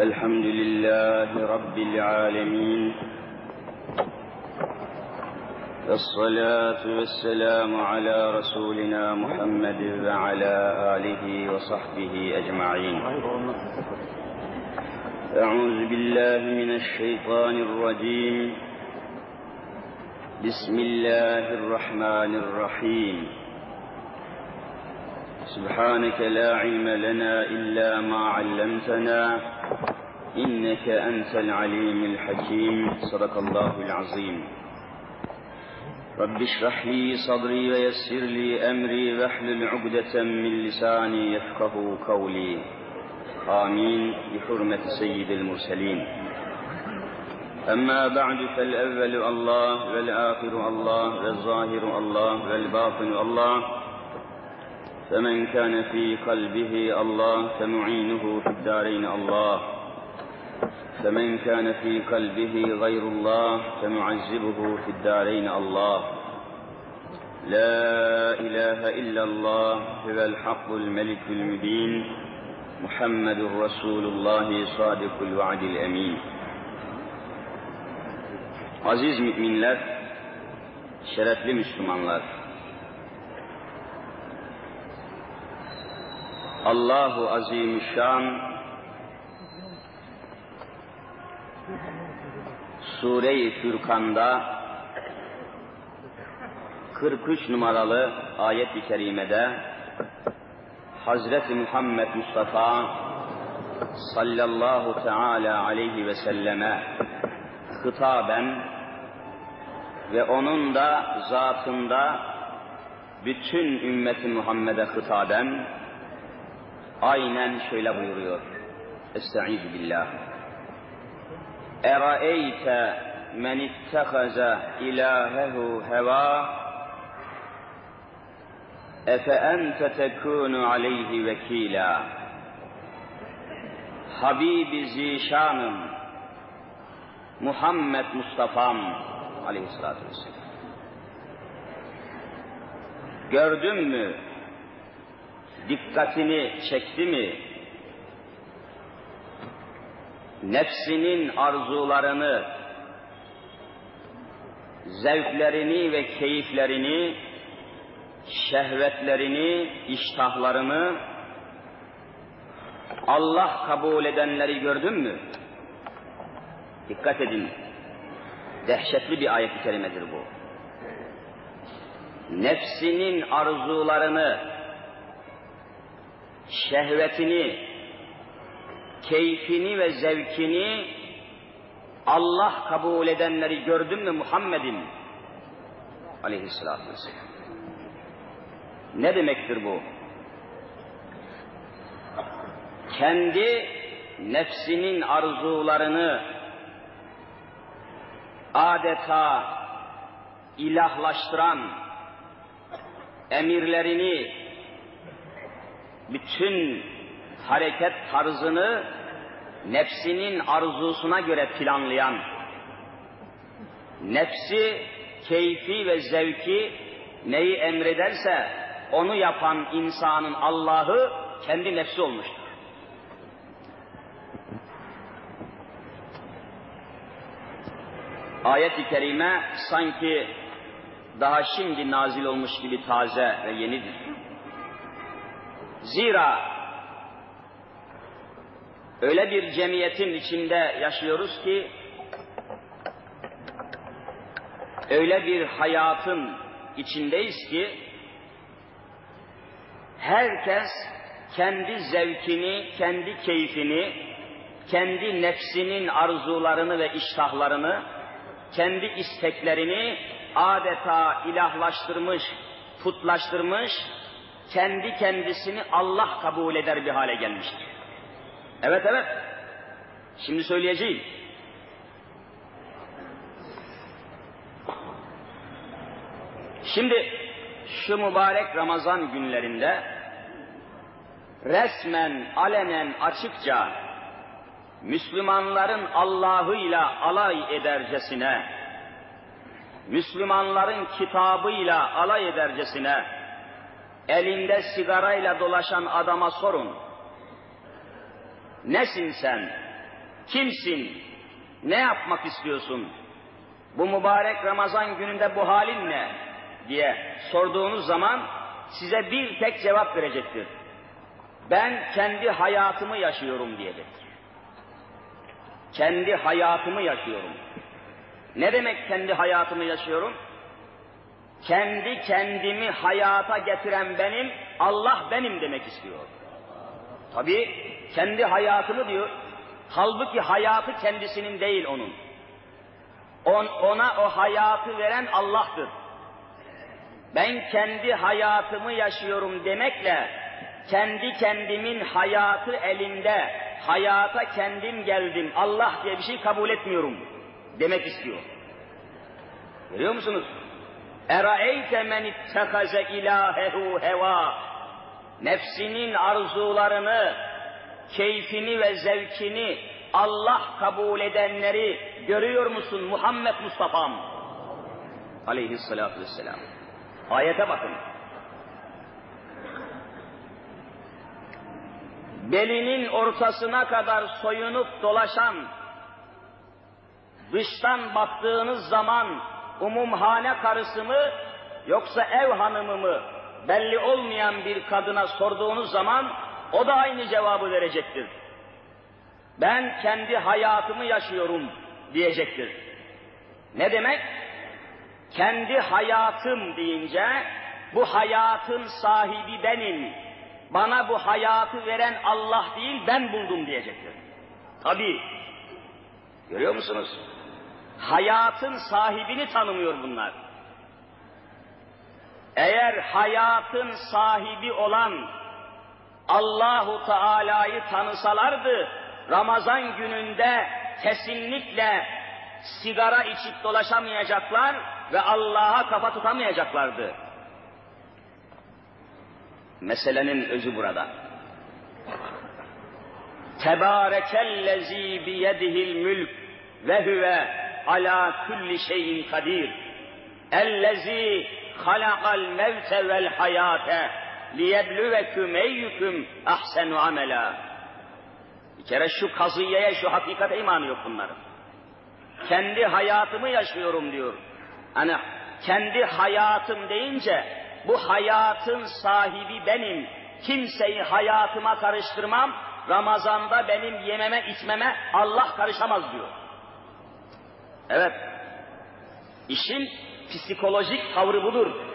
الحمد لله رب العالمين الصلاة والسلام على رسولنا محمد وعلى آله وصحبه أجمعين. أعوذ بالله من الشيطان الرجيم. بسم الله الرحمن الرحيم. سبحانك لا علم لنا إلا ما علمتنا. إنك أنت العليم الحكيم. صدق الله العظيم. رب اشرح لي صدري ويسر لي أمري واحلل عقدة من لساني يفقه قولي. آمين. بحرمة سيد المرسلين. أما بعد فالأول الله والآخر الله والظاهر الله والباطن الله. فمن كان في قلبه الله فمعينه في الدارين الله. فمن كان في قلبه غير الله فمعذبه في الدارين الله. لا إله إلا الله هو الحق الملك المبين محمد رسول الله صادق الوعد الأمين. Aziz müminler, şerefli Müslümanlar, Allahu Azimüşşan Sure-i Fürkan'da 43 numaralı ayet-i kerimede Hazreti Muhammed Mustafa sallallahu teala aleyhi ve selleme hitaben ve onun da zatında bütün ümmeti Muhammed'e hitaben aynen şöyle buyuruyor. Estaizu billah. Men ittehaze ilahehu heva efe ente tekunu aleyhi vekila. Habibi zişanım Muhammed Mustafa'm aleyhissalatü vesselam. Gördün mü? Dikkatini çekti mi? Nefsinin arzularını, zevklerini ve keyiflerini, şehvetlerini, iştahlarını Allah kabul edenleri gördün mü? Dikkat edin. Dehşetli bir ayet-i kerimedir bu. Nefsinin arzularını, şehvetini, keyfini ve zevkini Allah kabul edenleri gördün mü Muhammed'in? Aleyhisselatü vesselam. Ne demektir bu? Kendi nefsinin arzularını adeta ilahlaştıran emirlerini bütün hareket tarzını nefsinin arzusuna göre planlayan, nefsi, keyfi ve zevki neyi emrederse onu yapan insanın Allah'ı kendi nefsi olmuştur. Ayet-i kerime sanki daha şimdi nazil olmuş gibi taze ve yenidir. Zira öyle bir cemiyetin içinde yaşıyoruz ki öyle bir hayatın içindeyiz ki herkes kendi zevkini, kendi keyfini, kendi nefsinin arzularını ve iştahlarını, kendi isteklerini adeta ilahlaştırmış, putlaştırmış, kendi kendisini Allah kabul eder bir hale gelmiştir. Evet evet. Şimdi söyleyeceğim. Şimdi şu mübarek Ramazan günlerinde resmen, alenen, açıkça Müslümanların Allah'ıyla alay edercesine, Müslümanların kitabıyla alay edercesine, elinde sigarayla dolaşan adama sorun. Nesin sen? Kimsin? Ne yapmak istiyorsun? Bu mübarek Ramazan gününde bu halin ne? diye sorduğunuz zaman size bir tek cevap verecektir. Ben kendi hayatımı yaşıyorum diyecektir. Kendi hayatımı yaşıyorum. Ne demek kendi hayatımı yaşıyorum? Kendi kendimi hayata getiren benim, Allah benim demek istiyor. Tabi kendi hayatını diyor. Halbuki hayatı kendisinin değil onun. On, ona o hayatı veren Allah'tır. Ben kendi hayatımı yaşıyorum demekle kendi kendimin hayatı elinde, hayata kendim geldim, Allah diye bir şey kabul etmiyorum demek istiyor. Görüyor musunuz? Eraeyte men ittehaze ilahehu heva. Nefsinin arzularını, keyfini ve zevkini Allah kabul edenleri görüyor musun Muhammed Mustafa'm? Aleyhissalatu vesselam. Ayete bakın. Belinin ortasına kadar soyunup dolaşan, dıştan baktığınız zaman umumhane karısı mı yoksa ev hanımı mı belli olmayan bir kadına sorduğunuz zaman o da aynı cevabı verecektir. Ben kendi hayatımı yaşıyorum diyecektir. Ne demek? Kendi hayatım deyince bu hayatın sahibi benim. Bana bu hayatı veren Allah değil ben buldum diyecektir. Tabi. Görüyor musunuz? Hayatın sahibini tanımıyor bunlar. Eğer hayatın sahibi olan Allahu Teala'yı tanısalardı Ramazan gününde kesinlikle sigara içip dolaşamayacaklar ve Allah'a kafa tutamayacaklardı. Meselenin özü burada. Tebârekellezî biyedihil mülk ve huve ala kulli şeyin kadir. Ellezî halakal mevte vel hayâte liyebluvekum eyyukum ahsenu amela. Bir kere şu kazıyeye, şu hakikate imanı yok bunların. Kendi hayatımı yaşıyorum diyor. Hani kendi hayatım deyince bu hayatın sahibi benim. Kimseyi hayatıma karıştırmam. Ramazanda benim yememe içmeme Allah karışamaz diyor. Evet. İşin psikolojik tavrı budur.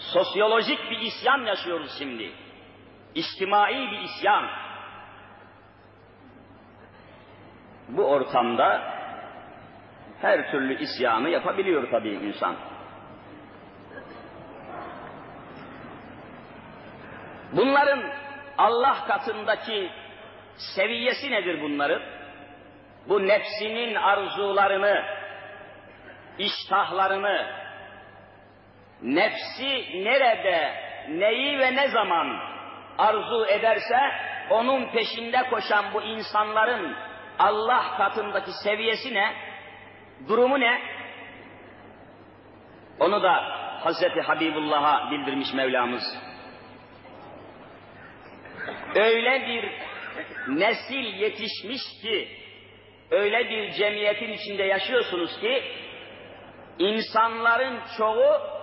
Sosyolojik bir isyan yaşıyoruz şimdi. İçtimai bir isyan. Bu ortamda her türlü isyanı yapabiliyor tabii insan. Bunların Allah katındaki seviyesi nedir bunların? Bu nefsinin arzularını, iştahlarını, nefsi nerede, neyi ve ne zaman arzu ederse onun peşinde koşan bu insanların Allah katındaki seviyesi ne? Durumu ne? Onu da Hazreti Habibullah'a bildirmiş Mevlamız. Öyle bir nesil yetişmiş ki, öyle bir cemiyetin içinde yaşıyorsunuz ki, insanların çoğu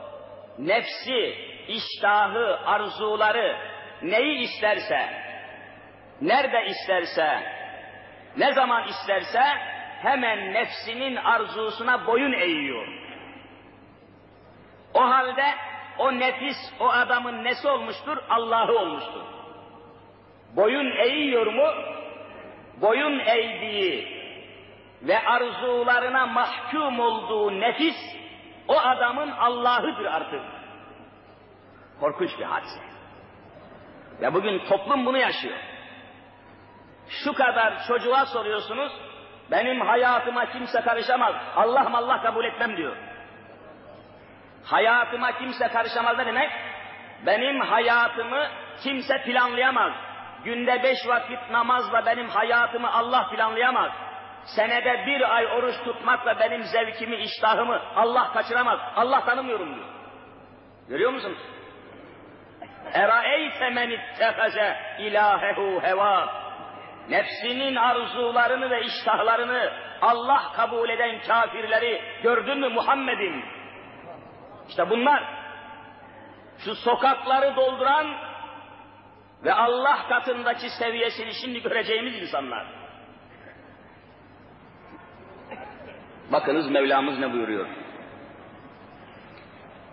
nefsi, iştahı, arzuları, neyi isterse, nerede isterse, ne zaman isterse hemen nefsinin arzusuna boyun eğiyor. O halde o nefis o adamın nesi olmuştur? Allah'ı olmuştur. Boyun eğiyor mu? Boyun eğdiği ve arzularına mahkum olduğu nefis o adamın Allah'ıdır artık. Korkunç bir hadise. Ve bugün toplum bunu yaşıyor. Şu kadar çocuğa soruyorsunuz, benim hayatıma kimse karışamaz, Allah Allah kabul etmem diyor. Hayatıma kimse karışamaz ne demek? Benim hayatımı kimse planlayamaz. Günde beş vakit namazla benim hayatımı Allah planlayamaz. Senede bir ay oruç tutmakla benim zevkimi, iştahımı Allah kaçıramaz. Allah tanımıyorum diyor. Görüyor musunuz? Eraeyte men ittehaze ilahehu heva. nefsinin arzularını ve iştahlarını Allah kabul eden kafirleri gördün mü Muhammed'im? İşte bunlar şu sokakları dolduran ve Allah katındaki seviyesini şimdi göreceğimiz insanlar. Bakınız Mevlamız ne buyuruyor?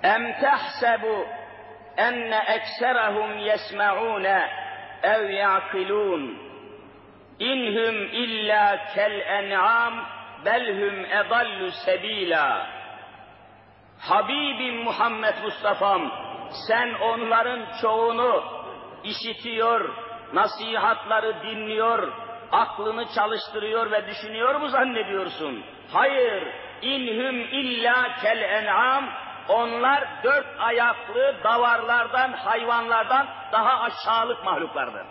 Em tehsebu enne ekserahum yesma'une ev ya'kilun inhum illa kel en'am belhum edallu sebila Habibim Muhammed Mustafa'm sen onların çoğunu işitiyor, nasihatları dinliyor, aklını çalıştırıyor ve düşünüyor mu zannediyorsun? Hayır, inhum illa kel en'am, onlar dört ayaklı davarlardan, hayvanlardan daha aşağılık mahluklardır.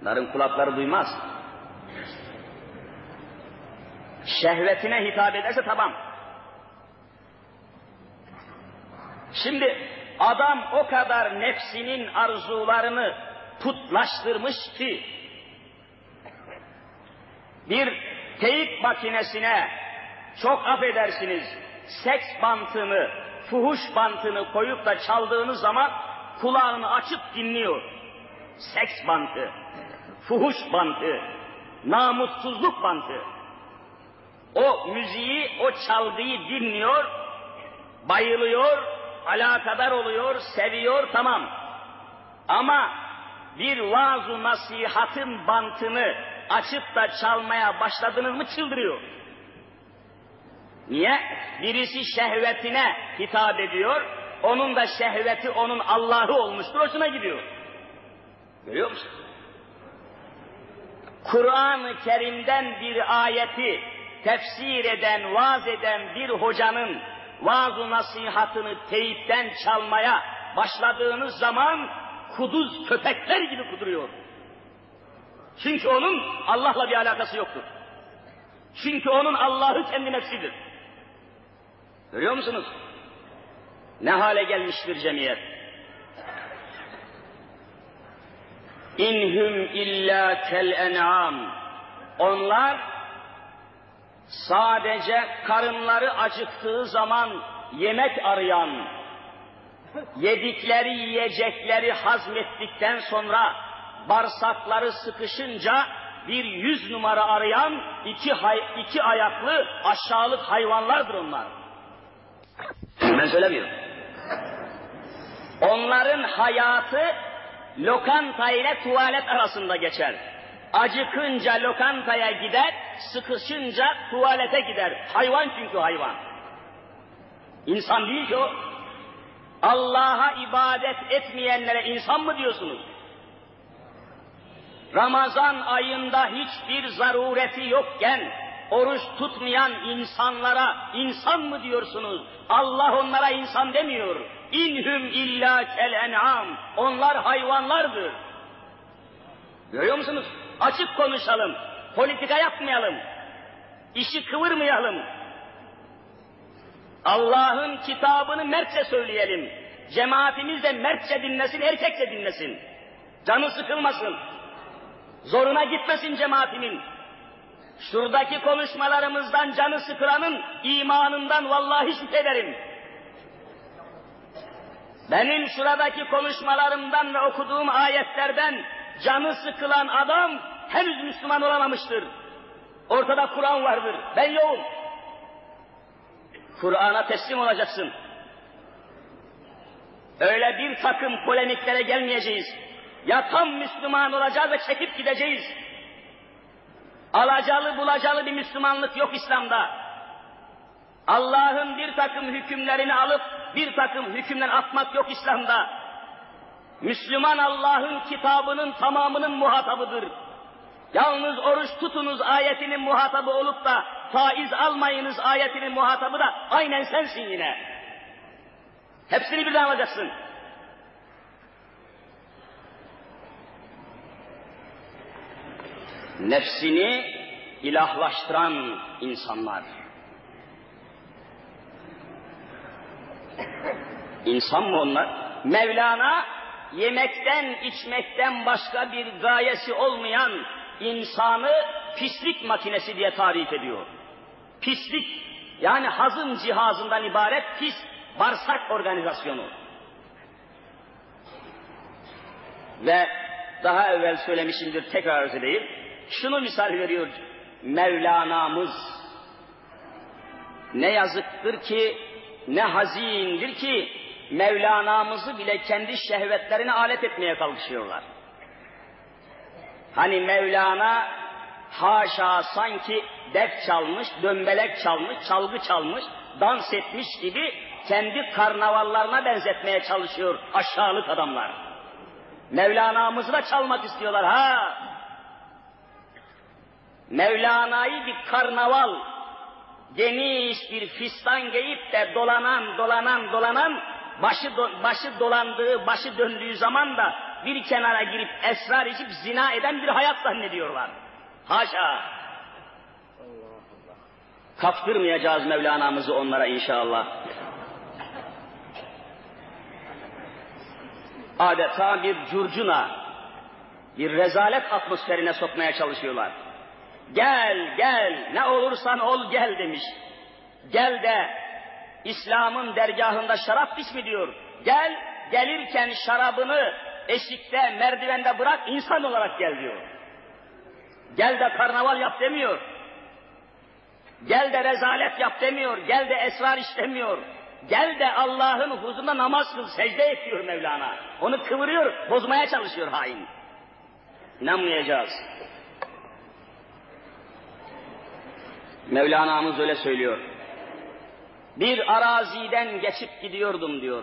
Bunların kulakları duymaz. Şehvetine hitap ederse tamam. Şimdi adam o kadar nefsinin arzularını putlaştırmış ki bir teyip makinesine çok affedersiniz seks bantını, fuhuş bantını koyup da çaldığınız zaman kulağını açıp dinliyor. Seks bantı, fuhuş bantı, namussuzluk bantı. O müziği, o çalgıyı dinliyor, bayılıyor, alakadar oluyor, seviyor, tamam. Ama bir vaaz nasihatın bantını açıp da çalmaya başladınız mı çıldırıyor. Niye? Birisi şehvetine hitap ediyor, onun da şehveti onun Allah'ı olmuştur, hoşuna gidiyor. Görüyor musun? Kur'an-ı Kerim'den bir ayeti tefsir eden, vaaz eden bir hocanın vaaz nasihatını teyipten çalmaya başladığınız zaman kuduz köpekler gibi kuduruyor. Çünkü onun Allah'la bir alakası yoktur. Çünkü onun Allah'ı kendi nefsidir. Görüyor musunuz? Ne hale gelmiş bir cemiyet. İnhum illa kel en'am. Onlar sadece karınları acıktığı zaman yemek arayan, yedikleri yiyecekleri hazmettikten sonra bağırsakları sıkışınca bir yüz numara arayan iki, hay, iki ayaklı aşağılık hayvanlardır onlar. Ben söylemiyorum. Onların hayatı lokanta ile tuvalet arasında geçer. Acıkınca lokantaya gider, sıkışınca tuvalete gider. Hayvan çünkü hayvan. İnsan değil ki o. Allah'a ibadet etmeyenlere insan mı diyorsunuz? Ramazan ayında hiçbir zarureti yokken oruç tutmayan insanlara insan mı diyorsunuz? Allah onlara insan demiyor. İnhum illa kel en'am. Onlar hayvanlardır. Görüyor musunuz? Açık konuşalım. Politika yapmayalım. İşi kıvırmayalım. Allah'ın kitabını mertçe söyleyelim. Cemaatimiz de mertçe dinlesin, erkekçe dinlesin. Canı sıkılmasın. Zoruna gitmesin cemaatimin. Şuradaki konuşmalarımızdan canı sıkılanın imanından vallahi şüphe ederim. Benim şuradaki konuşmalarımdan ve okuduğum ayetlerden canı sıkılan adam henüz Müslüman olamamıştır. Ortada Kur'an vardır. Ben yokum. Kur'an'a teslim olacaksın. Öyle bir takım polemiklere gelmeyeceğiz. Ya tam Müslüman olacağız ve çekip gideceğiz. Alacalı bulacalı bir Müslümanlık yok İslam'da. Allah'ın bir takım hükümlerini alıp bir takım hükümden atmak yok İslam'da. Müslüman Allah'ın kitabının tamamının muhatabıdır. Yalnız oruç tutunuz ayetinin muhatabı olup da faiz almayınız ayetinin muhatabı da aynen sensin yine. Hepsini birden alacaksın. Nefsini ilahlaştıran insanlar. İnsan mı onlar? Mevlana yemekten içmekten başka bir gayesi olmayan insanı pislik makinesi diye tarif ediyor. Pislik yani hazım cihazından ibaret pis bağırsak organizasyonu. Ve daha evvel söylemişimdir tekrar arz edeyim. Şunu misal veriyor Mevlana'mız. Ne yazıktır ki, ne hazindir ki Mevlana'mızı bile kendi şehvetlerine alet etmeye kalkışıyorlar. Hani Mevlana haşa sanki def çalmış, dömbelek çalmış, çalgı çalmış, dans etmiş gibi kendi karnavallarına benzetmeye çalışıyor aşağılık adamlar. Mevlana'mızı da çalmak istiyorlar ha. Mevlana'yı bir karnaval, geniş bir fistan giyip de dolanan, dolanan, dolanan, başı, do, başı dolandığı, başı döndüğü zaman da bir kenara girip esrar içip zina eden bir hayat zannediyorlar. Haşa! Kaptırmayacağız Mevlana'mızı onlara inşallah. Adeta bir curcuna, bir rezalet atmosferine sokmaya çalışıyorlar. Gel, gel, ne olursan ol gel demiş. Gel de İslam'ın dergahında şarap iç mi diyor. Gel, gelirken şarabını eşikte, merdivende bırak, insan olarak gel diyor. Gel de karnaval yap demiyor. Gel de rezalet yap demiyor. Gel de esrar işlemiyor. Gel de Allah'ın huzurunda namaz kıl, secde et diyor Mevlana. Onu kıvırıyor, bozmaya çalışıyor hain. İnanmayacağız. Mevlana'mız öyle söylüyor. Bir araziden geçip gidiyordum diyor.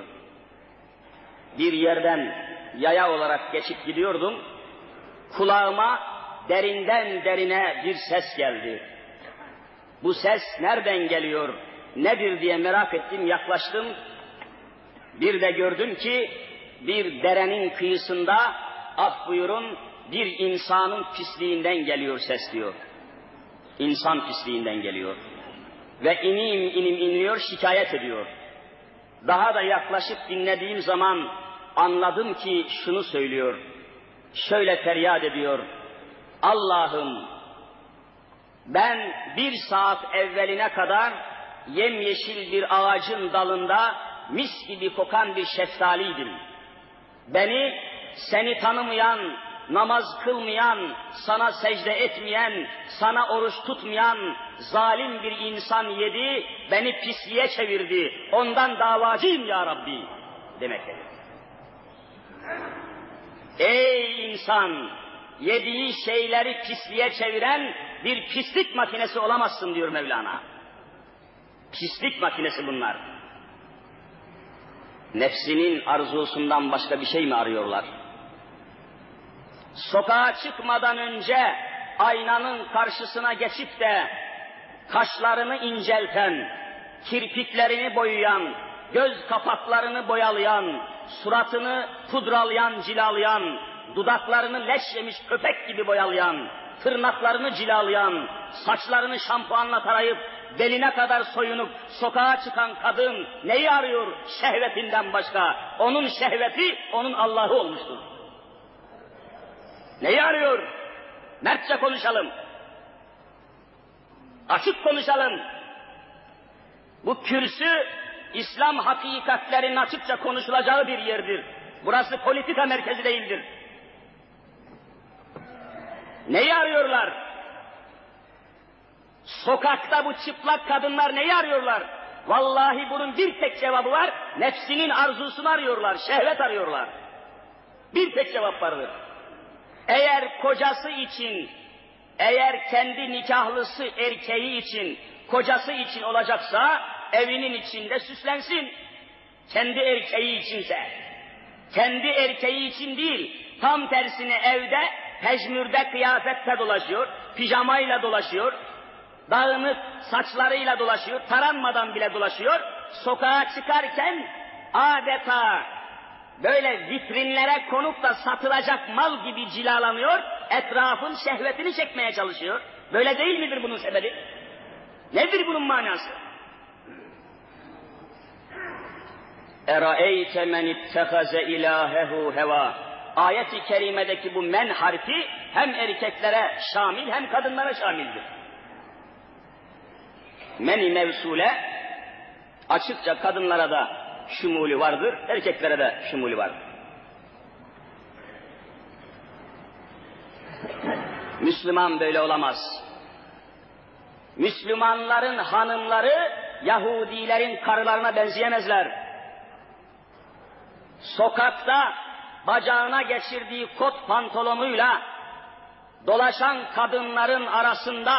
Bir yerden yaya olarak geçip gidiyordum. Kulağıma derinden derine bir ses geldi. Bu ses nereden geliyor, nedir diye merak ettim, yaklaştım. Bir de gördüm ki bir derenin kıyısında af buyurun bir insanın pisliğinden geliyor ses diyor. İnsan pisliğinden geliyor. Ve inim inim iniyor şikayet ediyor. Daha da yaklaşıp dinlediğim zaman anladım ki şunu söylüyor. Şöyle feryat ediyor. Allah'ım ben bir saat evveline kadar yemyeşil bir ağacın dalında mis gibi kokan bir şeftaliydim. Beni seni tanımayan, namaz kılmayan, sana secde etmeyen, sana oruç tutmayan zalim bir insan yedi, beni pisliğe çevirdi. Ondan davacıyım ya Rabbi demektedir. Ey insan! Yediği şeyleri pisliğe çeviren bir pislik makinesi olamazsın diyor Mevlana. Pislik makinesi bunlar. Nefsinin arzusundan başka bir şey mi arıyorlar? Sokağa çıkmadan önce aynanın karşısına geçip de kaşlarını incelten, kirpiklerini boyayan, göz kapaklarını boyalayan, suratını pudralayan, cilalayan, dudaklarını leş yemiş köpek gibi boyalayan, tırnaklarını cilalayan, saçlarını şampuanla tarayıp beline kadar soyunup sokağa çıkan kadın neyi arıyor şehvetinden başka? Onun şehveti onun Allah'ı olmuştur. Neyi arıyor? Mertçe konuşalım. Açık konuşalım. Bu kürsü İslam hakikatlerinin açıkça konuşulacağı bir yerdir. Burası politika merkezi değildir. Neyi arıyorlar? Sokakta bu çıplak kadınlar neyi arıyorlar? Vallahi bunun bir tek cevabı var. Nefsinin arzusunu arıyorlar, şehvet arıyorlar. Bir tek cevap vardır. Eğer kocası için, eğer kendi nikahlısı erkeği için, kocası için olacaksa evinin içinde süslensin. Kendi erkeği içinse. Kendi erkeği için değil, tam tersine evde pejmürde kıyafette dolaşıyor, pijamayla dolaşıyor, dağınık saçlarıyla dolaşıyor, taranmadan bile dolaşıyor. Sokağa çıkarken adeta böyle vitrinlere konup da satılacak mal gibi cilalanıyor, etrafın şehvetini çekmeye çalışıyor. Böyle değil midir bunun sebebi? Nedir bunun manası? Eraeyte men ittehaze ilahehu heva. Ayet-i kerimedeki bu men harfi hem erkeklere şamil hem kadınlara şamildir. Men-i mevsule açıkça kadınlara da şumuli vardır, erkeklere de şumuli vardır. Müslüman böyle olamaz. Müslümanların hanımları Yahudilerin karılarına benzeyemezler. Sokakta bacağına geçirdiği kot pantolonuyla dolaşan kadınların arasında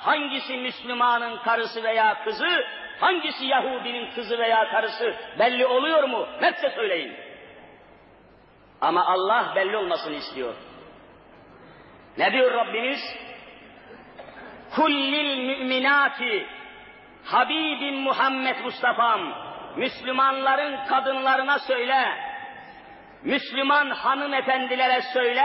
hangisi Müslümanın karısı veya kızı, hangisi Yahudinin kızı veya karısı belli oluyor mu? Netse söyleyin. Ama Allah belli olmasını istiyor. Ne diyor Rabbimiz? Kullil müminati Habibim Muhammed Mustafa'm Müslümanların kadınlarına söyle, Müslüman hanımefendilere söyle,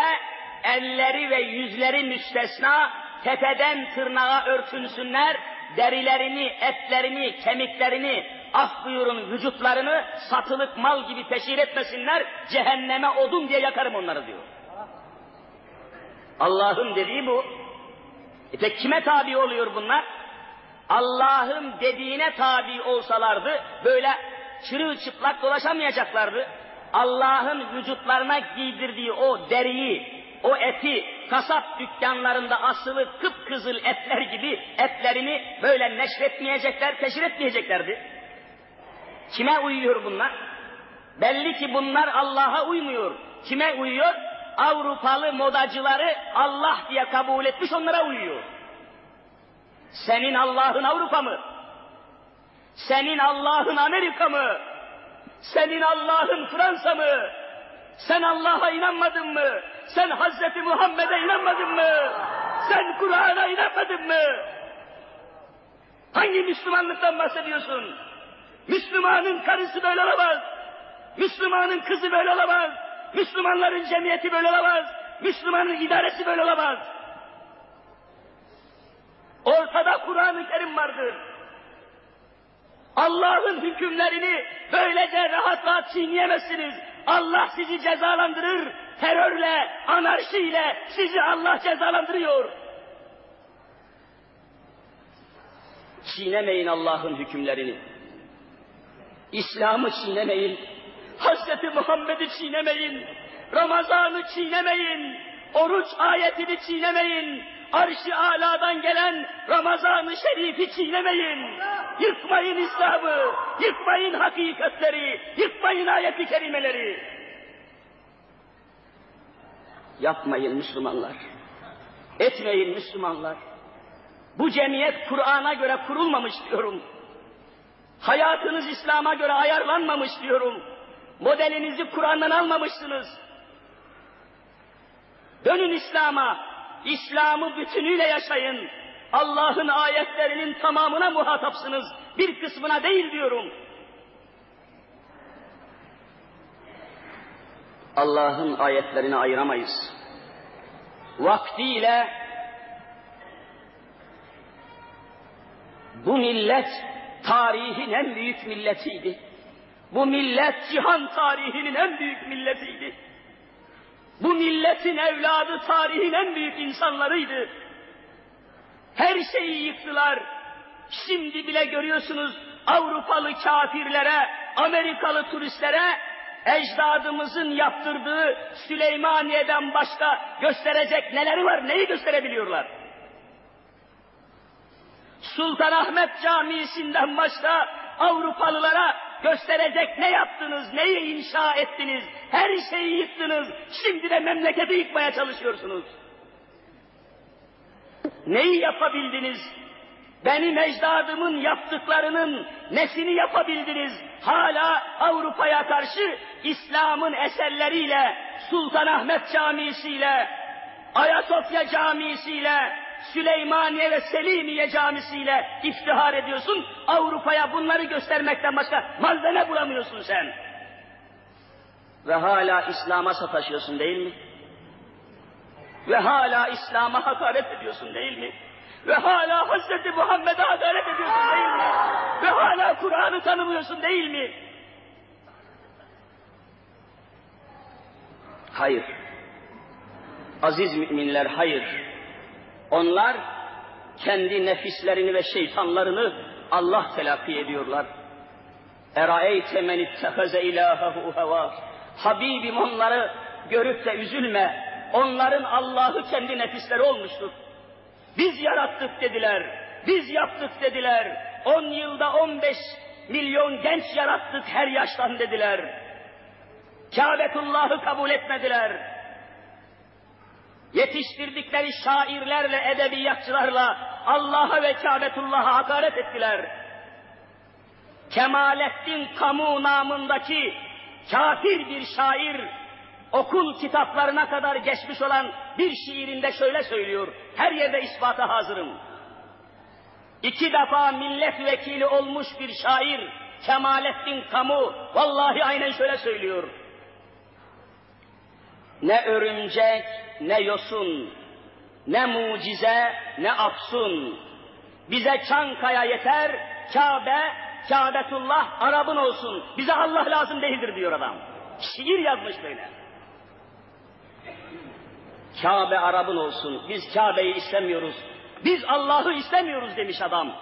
elleri ve yüzleri müstesna, tepeden tırnağa örtünsünler, derilerini, etlerini, kemiklerini, af buyurun vücutlarını satılık mal gibi peşir etmesinler, cehenneme odun diye yakarım onları diyor. Allah'ın dediği bu. E peki kime tabi oluyor bunlar? Allah'ın dediğine tabi olsalardı böyle çırılçıplak dolaşamayacaklardı. Allah'ın vücutlarına giydirdiği o deriyi, o eti kasap dükkanlarında asılı kıpkızıl etler gibi etlerini böyle neşretmeyecekler, teşhir etmeyeceklerdi. Kime uyuyor bunlar? Belli ki bunlar Allah'a uymuyor. Kime uyuyor? Avrupalı modacıları Allah diye kabul etmiş onlara uyuyor. Senin Allah'ın Avrupa mı? Senin Allah'ın Amerika mı? Senin Allah'ın Fransa mı? Sen Allah'a inanmadın mı? Sen Hazreti Muhammed'e inanmadın mı? Sen Kur'an'a inanmadın mı? Hangi Müslümanlıktan bahsediyorsun? Müslümanın karısı böyle olamaz. Müslümanın kızı böyle olamaz. Müslümanların cemiyeti böyle olamaz. Müslümanın idaresi böyle olamaz. Ortada Kur'an-ı Kerim vardır. Allah'ın hükümlerini böylece rahat rahat çiğneyemezsiniz. Allah sizi cezalandırır. Terörle, anarşiyle sizi Allah cezalandırıyor. Çiğnemeyin Allah'ın hükümlerini. İslam'ı çiğnemeyin. Hazreti Muhammed'i çiğnemeyin. Ramazan'ı çiğnemeyin. Oruç ayetini çiğnemeyin arş-ı aladan gelen Ramazan-ı Şerif'i çiğnemeyin. Yıkmayın İslam'ı, yıkmayın hakikatleri, yıkmayın ayet-i kerimeleri. Yapmayın Müslümanlar. Etmeyin Müslümanlar. Bu cemiyet Kur'an'a göre kurulmamış diyorum. Hayatınız İslam'a göre ayarlanmamış diyorum. Modelinizi Kur'an'dan almamışsınız. Dönün İslam'a, İslam'ı bütünüyle yaşayın. Allah'ın ayetlerinin tamamına muhatapsınız. Bir kısmına değil diyorum. Allah'ın ayetlerini ayıramayız. Vaktiyle bu millet tarihin en büyük milletiydi. Bu millet cihan tarihinin en büyük milletiydi. Bu milletin evladı tarihin en büyük insanlarıydı. Her şeyi yıktılar. Şimdi bile görüyorsunuz Avrupalı kafirlere, Amerikalı turistlere ecdadımızın yaptırdığı Süleymaniye'den başka gösterecek neleri var, neyi gösterebiliyorlar? Sultanahmet Camisi'nden başka Avrupalılara gösterecek ne yaptınız, neyi inşa ettiniz, her şeyi yıktınız, şimdi de memleketi yıkmaya çalışıyorsunuz. Neyi yapabildiniz? Benim ecdadımın yaptıklarının nesini yapabildiniz? Hala Avrupa'ya karşı İslam'ın eserleriyle, Sultanahmet Camisi'yle, Ayasofya Camisi'yle, Süleymaniye ve Selimiye camisiyle iftihar ediyorsun. Avrupa'ya bunları göstermekten başka malzeme bulamıyorsun sen. Ve hala İslam'a sataşıyorsun değil mi? Ve hala İslam'a hakaret ediyorsun değil mi? Ve hala Hazreti Muhammed'e hakaret ediyorsun değil mi? Ve hala Kur'an'ı tanımıyorsun değil mi? Hayır. Aziz müminler hayır. Onlar kendi nefislerini ve şeytanlarını Allah telakki ediyorlar. Eraeyte men ittehaze ilahehu heva. Habibim onları görüp de üzülme. Onların Allah'ı kendi nefisleri olmuştur. Biz yarattık dediler. Biz yaptık dediler. On yılda on beş milyon genç yarattık her yaştan dediler. Kâbetullah'ı kabul etmediler. Yetiştirdikleri şairlerle, edebiyatçılarla Allah'a ve Kâbetullah'a hakaret ettiler. Kemalettin Kamu namındaki kafir bir şair okul kitaplarına kadar geçmiş olan bir şiirinde şöyle söylüyor. Her yerde ispata hazırım. İki defa milletvekili olmuş bir şair Kemalettin Kamu vallahi aynen şöyle söylüyor. Ne örümcek, ne yosun, ne mucize, ne afsun. Bize Çankaya yeter, Kabe, Kâbetullah Arap'ın olsun. Bize Allah lazım değildir diyor adam. Şiir yazmış böyle. Kabe Arap'ın olsun. Biz Kabe'yi istemiyoruz. Biz Allah'ı istemiyoruz demiş adam.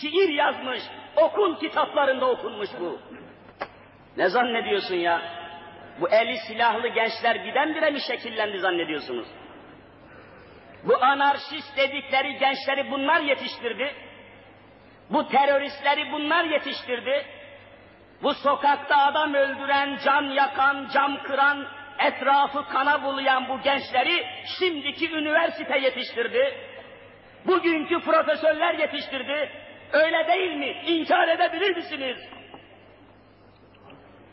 Şiir yazmış. Okul kitaplarında okunmuş bu. Ne zannediyorsun ya? Bu eli silahlı gençler birdenbire mi şekillendi zannediyorsunuz? Bu anarşist dedikleri gençleri bunlar yetiştirdi. Bu teröristleri bunlar yetiştirdi. Bu sokakta adam öldüren, can yakan, cam kıran, etrafı kana bulayan bu gençleri şimdiki üniversite yetiştirdi. Bugünkü profesörler yetiştirdi. Öyle değil mi? İnkar edebilir misiniz?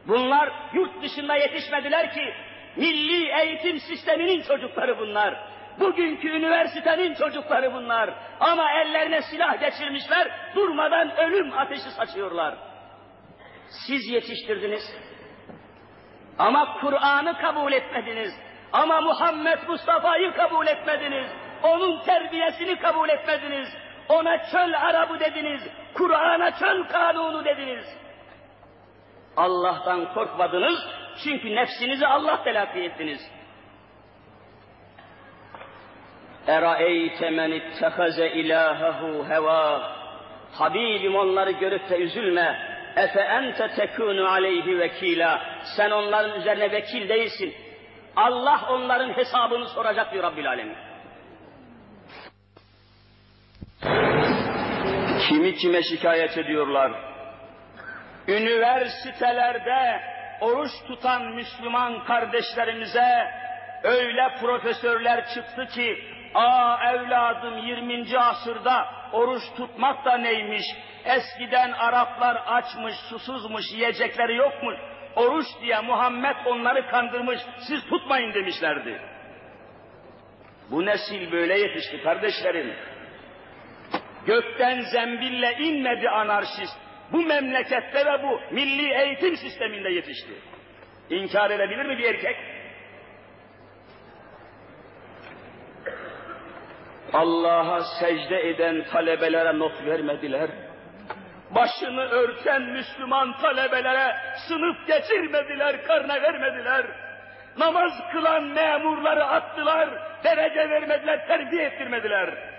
Bunlar yurt dışında yetişmediler ki milli eğitim sisteminin çocukları bunlar. Bugünkü üniversitenin çocukları bunlar. Ama ellerine silah geçirmişler, durmadan ölüm ateşi saçıyorlar. Siz yetiştirdiniz. Ama Kur'an'ı kabul etmediniz. Ama Muhammed Mustafa'yı kabul etmediniz. Onun terbiyesini kabul etmediniz. Ona çöl Arabı dediniz. Kur'an'a çöl kanunu dediniz. Allah'tan korkmadınız çünkü nefsinizi Allah telakki ettiniz. Eraeyte men ittehaze ilahehu heva. Habibim onları görüp de üzülme. Efe ente tekunu aleyhi vekila. Sen onların üzerine vekil değilsin. Allah onların hesabını soracak diyor Rabbil Alemin. Kimi kime şikayet ediyorlar? Üniversitelerde oruç tutan Müslüman kardeşlerimize öyle profesörler çıktı ki Aa evladım 20. asırda oruç tutmak da neymiş? Eskiden Araplar açmış, susuzmuş, yiyecekleri yokmuş. Oruç diye Muhammed onları kandırmış, siz tutmayın demişlerdi. Bu nesil böyle yetişti kardeşlerim. Gökten zembille inmedi anarşist. Bu memlekette ve bu milli eğitim sisteminde yetişti. İnkar edebilir mi bir erkek? Allah'a secde eden talebelere not vermediler. Başını örten Müslüman talebelere sınıf geçirmediler, karne vermediler. Namaz kılan memurları attılar, derece vermediler, terbiye ettirmediler.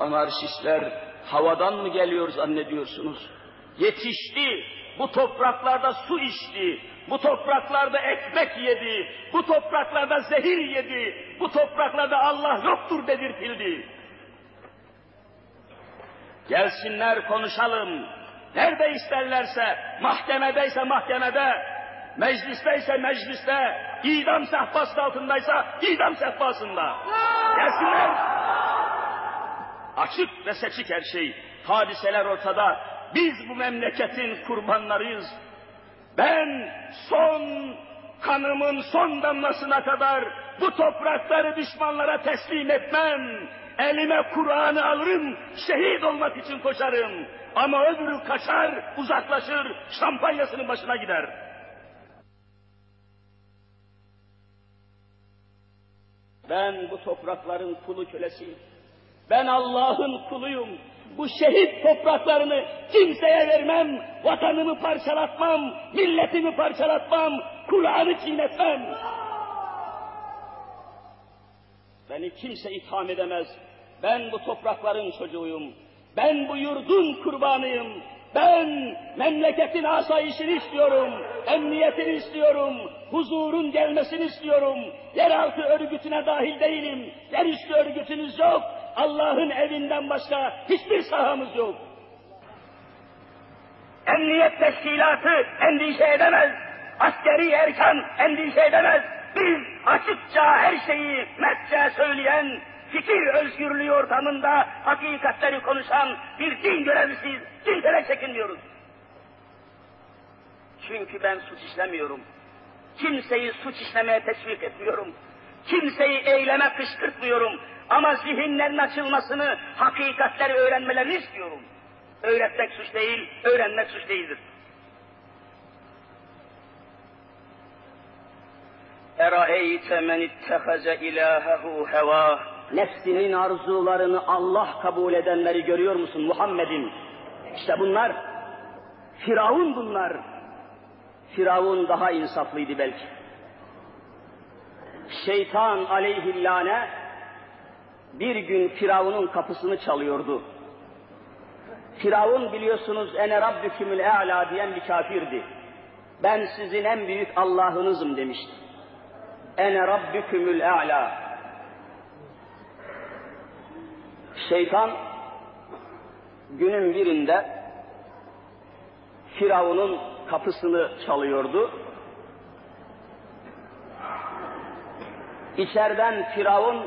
Anarşistler havadan mı geliyor zannediyorsunuz? Yetişti, bu topraklarda su içti, bu topraklarda ekmek yedi, bu topraklarda zehir yedi, bu topraklarda Allah yoktur dedirtildi. Gelsinler konuşalım. Nerede isterlerse, mahkemedeyse mahkemede, meclisteyse mecliste, idam sehpası altındaysa idam sehpasında. Gelsinler. Açık ve seçik her şey. Hadiseler ortada. Biz bu memleketin kurbanlarıyız. Ben son kanımın son damlasına kadar bu toprakları düşmanlara teslim etmem. Elime Kur'an'ı alırım, şehit olmak için koşarım. Ama öbürü kaçar, uzaklaşır, şampanyasının başına gider. Ben bu toprakların kulu kölesiyim. Ben Allah'ın kuluyum. bu şehit topraklarını kimseye vermem, vatanımı parçalatmam, milletimi parçalatmam, Kur'an'ı çiğnetmem. Beni kimse itham edemez. Ben bu toprakların çocuğuyum. Ben bu yurdun kurbanıyım. Ben memleketin asayişini istiyorum, emniyetini istiyorum, huzurun gelmesini istiyorum. Yeraltı örgütüne dahil değilim, yerüstü örgütünüz yok. Allah'ın evinden başka hiçbir sahamız yok. Emniyet teşkilatı endişe edemez. Askeri erkan endişe edemez. Biz açıkça her şeyi metçe söyleyen, fikir özgürlüğü ortamında hakikatleri konuşan bir din görevlisiyiz. Kimsene çekinmiyoruz. Çünkü ben suç işlemiyorum. Kimseyi suç işlemeye teşvik etmiyorum. Kimseyi eyleme kışkırtmıyorum. Ama zihinlerin açılmasını, hakikatleri öğrenmelerini istiyorum. Öğretmek suç değil, öğrenmek suç değildir. Eraeyte men ittehaze ilahehu heva. Nefsinin arzularını Allah kabul edenleri görüyor musun Muhammed'im? İşte bunlar. Firavun bunlar. Firavun daha insaflıydı belki. Şeytan aleyhillâne bir gün Firavun'un kapısını çalıyordu. Firavun biliyorsunuz ene rabbükümül e'la diyen bir kafirdi. Ben sizin en büyük Allah'ınızım demişti. Ene rabbükümül e'la. Şeytan günün birinde Firavun'un kapısını çalıyordu. İçeriden Firavun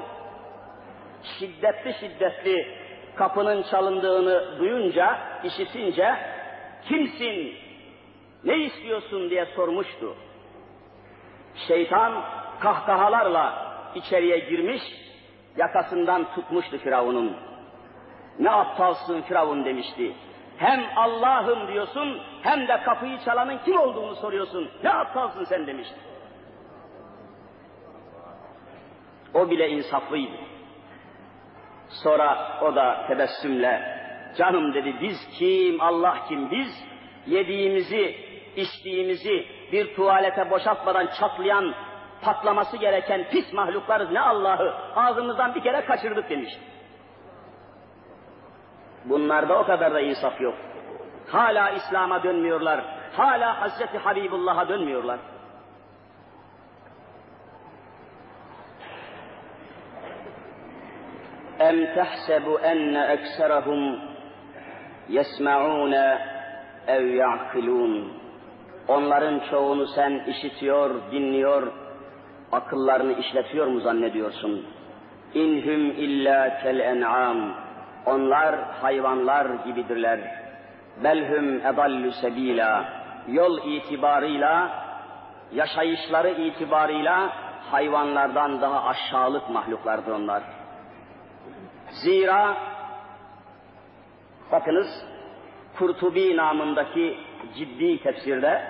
şiddetli şiddetli kapının çalındığını duyunca, işitince kimsin, ne istiyorsun diye sormuştu. Şeytan kahkahalarla içeriye girmiş, yakasından tutmuştu Firavun'un. Ne aptalsın Firavun demişti. Hem Allah'ım diyorsun, hem de kapıyı çalanın kim olduğunu soruyorsun. Ne aptalsın sen demişti. O bile insaflıydı. Sonra o da tebessümle, canım dedi biz kim, Allah kim biz, yediğimizi, içtiğimizi bir tuvalete boşaltmadan çatlayan, patlaması gereken pis mahluklarız ne Allah'ı ağzımızdan bir kere kaçırdık demiş. Bunlarda o kadar da insaf yok. Hala İslam'a dönmüyorlar. Hala Hazreti Habibullah'a dönmüyorlar. أم تحسب أن أكثرهم يسمعون ev ya'kilun. Onların çoğunu sen işitiyor, dinliyor, akıllarını işletiyor mu zannediyorsun? İnhum illa kel en'am. Onlar hayvanlar gibidirler. Belhum edallu sebila. Yol itibarıyla, yaşayışları itibarıyla hayvanlardan daha aşağılık mahluklardır onlar. Zira bakınız Kurtubi namındaki ciddi tefsirde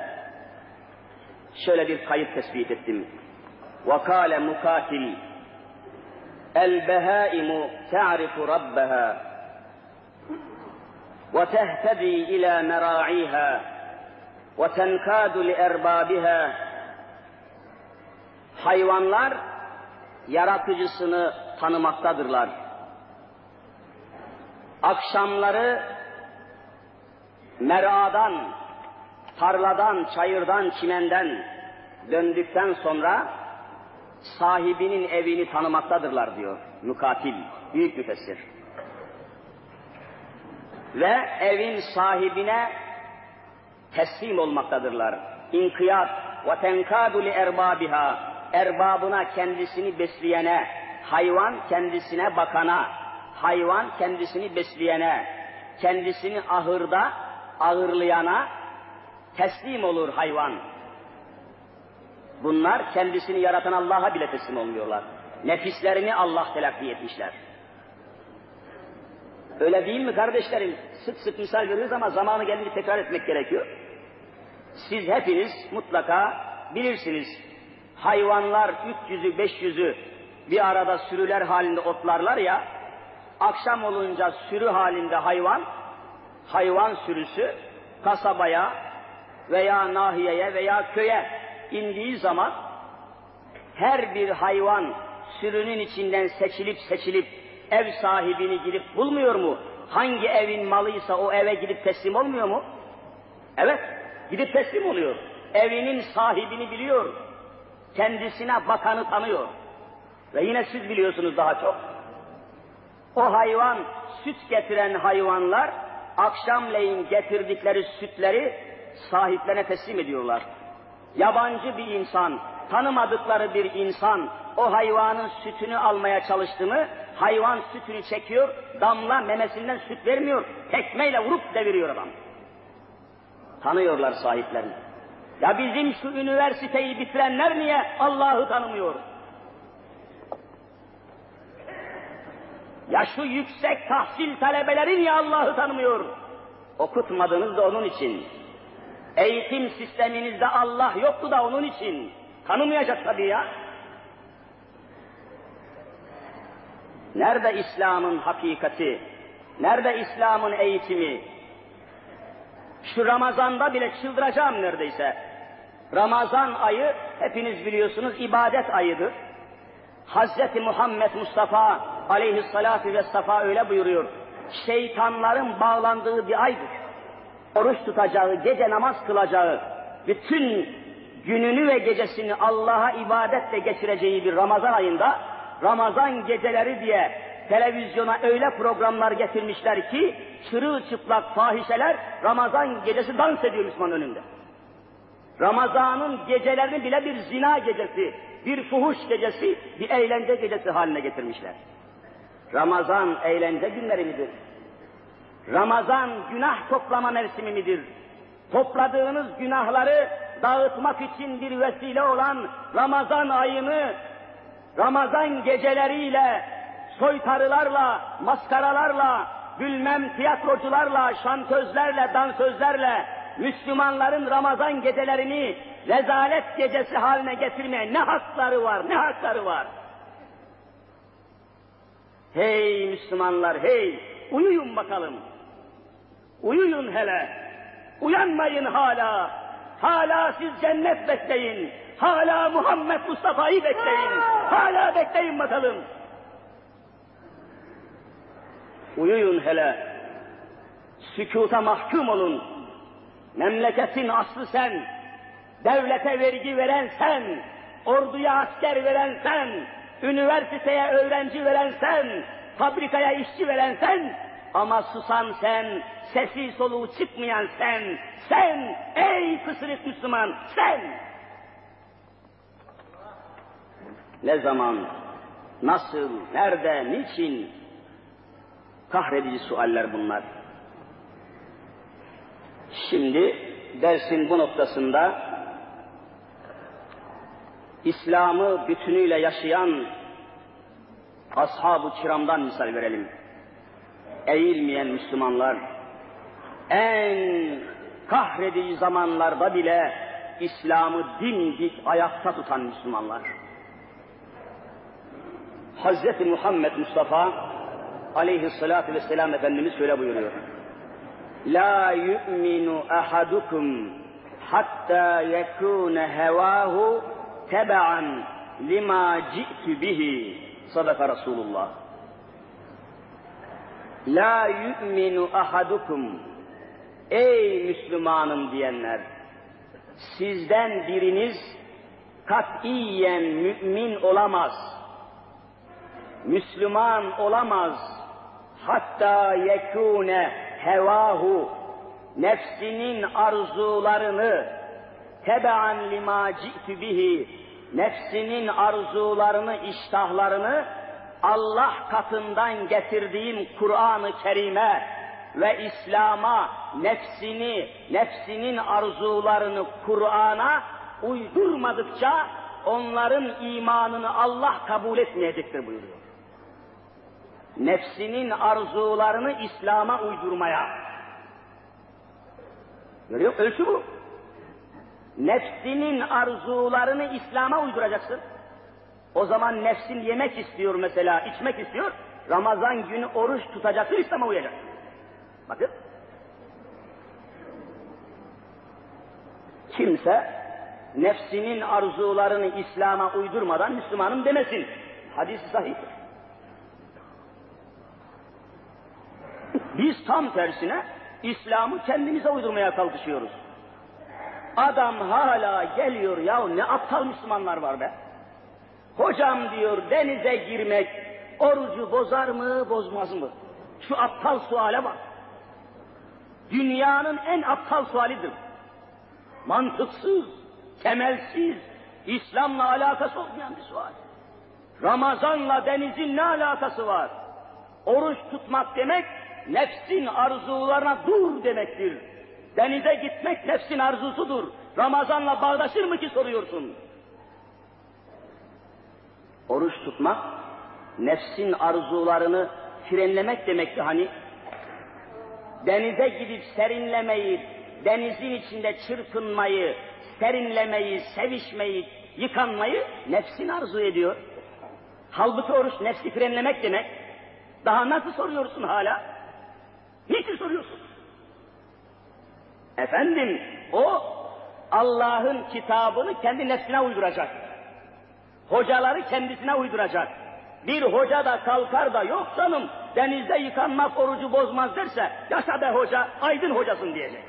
şöyle bir kayıt tespit ettim. وقال مقاتل البهائم تعرف ربها وتهتدي إلى مراعيها وتنكاد لأربابها Hayvanlar yaratıcısını tanımaktadırlar akşamları meradan, tarladan, çayırdan, çimenden döndükten sonra sahibinin evini tanımaktadırlar diyor Mukatil, büyük müfessir. Ve evin sahibine teslim olmaktadırlar. İnkiyat ve tenkadu li erbabiha erbabına kendisini besleyene, hayvan kendisine bakana, hayvan kendisini besleyene, kendisini ahırda ağırlayana teslim olur hayvan. Bunlar kendisini yaratan Allah'a bile teslim olmuyorlar. Nefislerini Allah telakki etmişler. Öyle değil mi kardeşlerim? Sık sık misal veriyoruz ama zamanı gelince tekrar etmek gerekiyor. Siz hepiniz mutlaka bilirsiniz. Hayvanlar 300'ü 500'ü bir arada sürüler halinde otlarlar ya, akşam olunca sürü halinde hayvan, hayvan sürüsü kasabaya veya nahiyeye veya köye indiği zaman her bir hayvan sürünün içinden seçilip seçilip ev sahibini gidip bulmuyor mu? Hangi evin malıysa o eve gidip teslim olmuyor mu? Evet, gidip teslim oluyor. Evinin sahibini biliyor. Kendisine bakanı tanıyor. Ve yine siz biliyorsunuz daha çok. O hayvan, süt getiren hayvanlar akşamleyin getirdikleri sütleri sahiplerine teslim ediyorlar. Yabancı bir insan, tanımadıkları bir insan o hayvanın sütünü almaya çalıştı mı, hayvan sütünü çekiyor, damla memesinden süt vermiyor, tekmeyle vurup deviriyor adam. Tanıyorlar sahiplerini. Ya bizim şu üniversiteyi bitirenler niye Allah'ı tanımıyor? Ya şu yüksek tahsil talebeleri niye Allah'ı tanımıyor? Okutmadınız da onun için. Eğitim sisteminizde Allah yoktu da onun için. Tanımayacak tabii ya. Nerede İslam'ın hakikati? Nerede İslam'ın eğitimi? Şu Ramazan'da bile çıldıracağım neredeyse. Ramazan ayı hepiniz biliyorsunuz ibadet ayıdır. Hazreti Muhammed Mustafa aleyhissalatu vessefa öyle buyuruyor. Şeytanların bağlandığı bir aydır. Oruç tutacağı, gece namaz kılacağı, bütün gününü ve gecesini Allah'a ibadetle geçireceği bir Ramazan ayında Ramazan geceleri diye televizyona öyle programlar getirmişler ki çırılçıplak fahişeler Ramazan gecesi dans ediyor Müslüman önünde. Ramazan'ın gecelerini bile bir zina gecesi, bir fuhuş gecesi, bir eğlence gecesi haline getirmişler. Ramazan eğlence günleri midir? Ramazan günah toplama mevsimi midir? Topladığınız günahları dağıtmak için bir vesile olan Ramazan ayını Ramazan geceleriyle, soytarılarla, maskaralarla, bilmem tiyatrocularla, şantözlerle, dansözlerle Müslümanların Ramazan gecelerini rezalet gecesi haline getirmeye ne hakları var, ne hakları var? Hey Müslümanlar, hey! Uyuyun bakalım. Uyuyun hele. Uyanmayın hala. Hala siz cennet bekleyin. Hala Muhammed Mustafa'yı bekleyin. Hala bekleyin bakalım. Uyuyun hele. Sükuta mahkum olun. Memleketin aslı sen. Devlete vergi veren sen. Orduya asker veren sen. Üniversiteye öğrenci veren sen. Fabrikaya işçi veren sen. Ama susan sen, sesi soluğu çıkmayan sen, sen ey kısırık Müslüman, sen! Ne zaman, nasıl, nerede, niçin? Kahredici sualler bunlar. Şimdi dersin bu noktasında İslam'ı bütünüyle yaşayan ashab-ı kiramdan misal verelim. Eğilmeyen Müslümanlar, en kahredici zamanlarda bile İslam'ı dimdik ayakta tutan Müslümanlar. Hazreti Muhammed Mustafa aleyhissalatü vesselam Efendimiz şöyle buyuruyor. La yu'minu ahadukum hatta yekune hevahu tebe'an lima ci'tu bihi. Sadaka Resulullah. La yu'minu ahadukum Ey Müslümanım diyenler! Sizden biriniz katiyen mümin olamaz. Müslüman olamaz. Hatta yekune hevahu nefsinin arzularını tebe'an lima ci'tü bihi nefsinin arzularını, iştahlarını Allah katından getirdiğim Kur'an-ı Kerim'e ve İslam'a nefsini, nefsinin arzularını Kur'an'a uydurmadıkça onların imanını Allah kabul etmeyecektir buyuruyor. Nefsinin arzularını İslam'a uydurmaya. Görüyor musun? Ölçü bu. Nefsinin arzularını İslam'a uyduracaksın. O zaman nefsin yemek istiyor mesela, içmek istiyor. Ramazan günü oruç tutacaksın, İslam'a uyacaksın. Bakın. Kimse nefsinin arzularını İslam'a uydurmadan Müslümanım demesin. Hadis sahihtir. Biz tam tersine İslam'ı kendimize uydurmaya kalkışıyoruz. Adam hala geliyor ya ne aptal Müslümanlar var be. Hocam diyor denize girmek orucu bozar mı bozmaz mı? Şu aptal suale bak. Dünyanın en aptal sualidir. Mantıksız, temelsiz, İslam'la alakası olmayan bir sual. Ramazanla denizin ne alakası var? Oruç tutmak demek nefsin arzularına dur demektir. Denize gitmek nefsin arzusudur. Ramazanla bağdaşır mı ki soruyorsun? Oruç tutmak nefsin arzularını frenlemek demekti hani. Denize gidip serinlemeyi, denizin içinde çırpınmayı, serinlemeyi, sevişmeyi, yıkanmayı nefsin arzu ediyor. Halbuki oruç nefsi frenlemek demek. Daha nasıl soruyorsun hala? Niçin soruyorsun? Efendim o Allah'ın kitabını kendi nefsine uyduracak. Hocaları kendisine uyduracak. Bir hoca da kalkar da yok canım denizde yıkanmak orucu bozmaz derse yaşa be hoca aydın hocasın diyecek.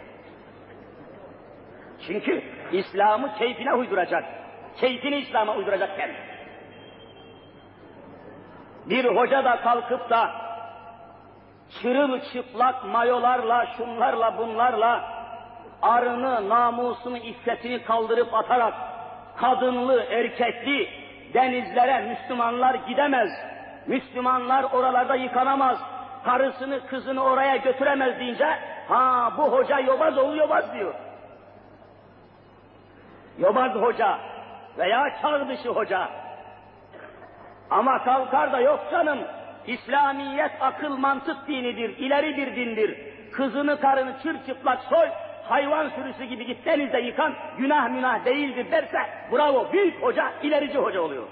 Çünkü İslam'ı keyfine uyduracak. Keyfini İslam'a uyduracak kendi. Bir hoca da kalkıp da çırılçıplak mayolarla, şunlarla, bunlarla arını, namusunu, iffetini kaldırıp atarak kadınlı, erkekli denizlere Müslümanlar gidemez. Müslümanlar oralarda yıkanamaz. Karısını, kızını oraya götüremez deyince ha bu hoca yobaz ol yobaz diyor. Yobaz hoca veya çağ dışı hoca. Ama kalkar da yok canım İslamiyet akıl mantık dinidir, ileri bir dindir. Kızını karını çırçıplak soy, hayvan sürüsü gibi git denizde yıkan, günah münah değildir derse, bravo, büyük hoca, ilerici hoca oluyor.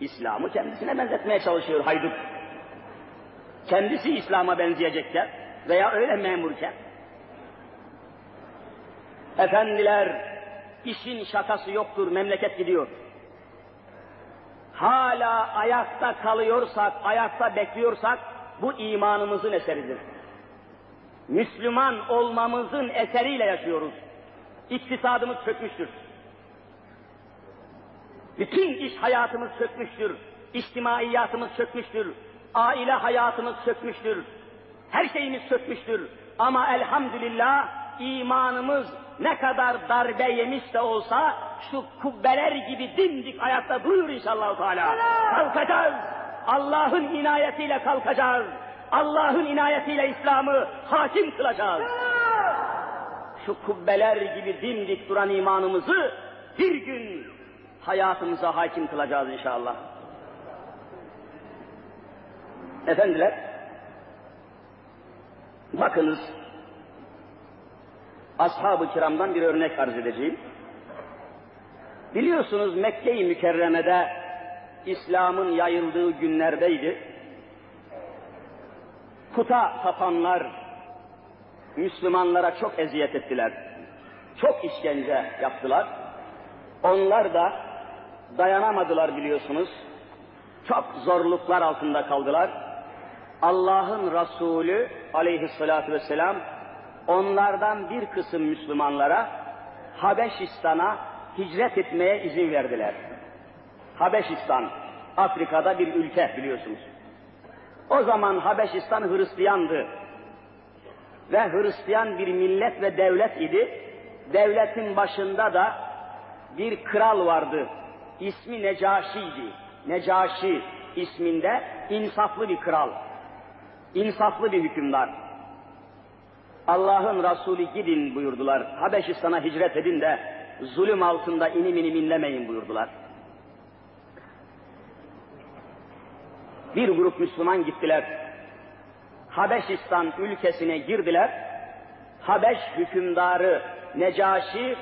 İslam'ı kendisine benzetmeye çalışıyor haydut. Kendisi İslam'a benzeyecekken veya öyle memurken. Efendiler, işin şakası yoktur, memleket gidiyor hala ayakta kalıyorsak, ayakta bekliyorsak bu imanımızın eseridir. Müslüman olmamızın eseriyle yaşıyoruz. İktisadımız çökmüştür. Bütün iş hayatımız çökmüştür. İçtimaiyatımız çökmüştür. Aile hayatımız çökmüştür. Her şeyimiz çökmüştür. Ama elhamdülillah imanımız ne kadar darbe yemiş de olsa şu kubbeler gibi dimdik ayakta duruyor inşallah Teala. Kalkacağız. Allah'ın inayetiyle kalkacağız. Allah'ın inayetiyle İslam'ı hakim kılacağız. Şu kubbeler gibi dimdik duran imanımızı bir gün hayatımıza hakim kılacağız inşallah. Efendiler, bakınız ashab-ı kiramdan bir örnek arz edeceğim. Biliyorsunuz Mekke-i Mükerreme'de İslam'ın yayıldığı günlerdeydi. Puta tapanlar Müslümanlara çok eziyet ettiler. Çok işkence yaptılar. Onlar da dayanamadılar biliyorsunuz. Çok zorluklar altında kaldılar. Allah'ın Resulü aleyhissalatü vesselam onlardan bir kısım Müslümanlara Habeşistan'a hicret etmeye izin verdiler. Habeşistan, Afrika'da bir ülke biliyorsunuz. O zaman Habeşistan Hristiyandı. Ve Hristiyan bir millet ve devlet idi. Devletin başında da bir kral vardı. İsmi Necaşi'ydi. Necaşi isminde insaflı bir kral. İnsaflı bir hükümdar. Allah'ın Resulü gidin buyurdular. Habeşistan'a hicret edin de zulüm altında inim inim inlemeyin buyurdular. Bir grup Müslüman gittiler. Habeşistan ülkesine girdiler. Habeş hükümdarı Necaşi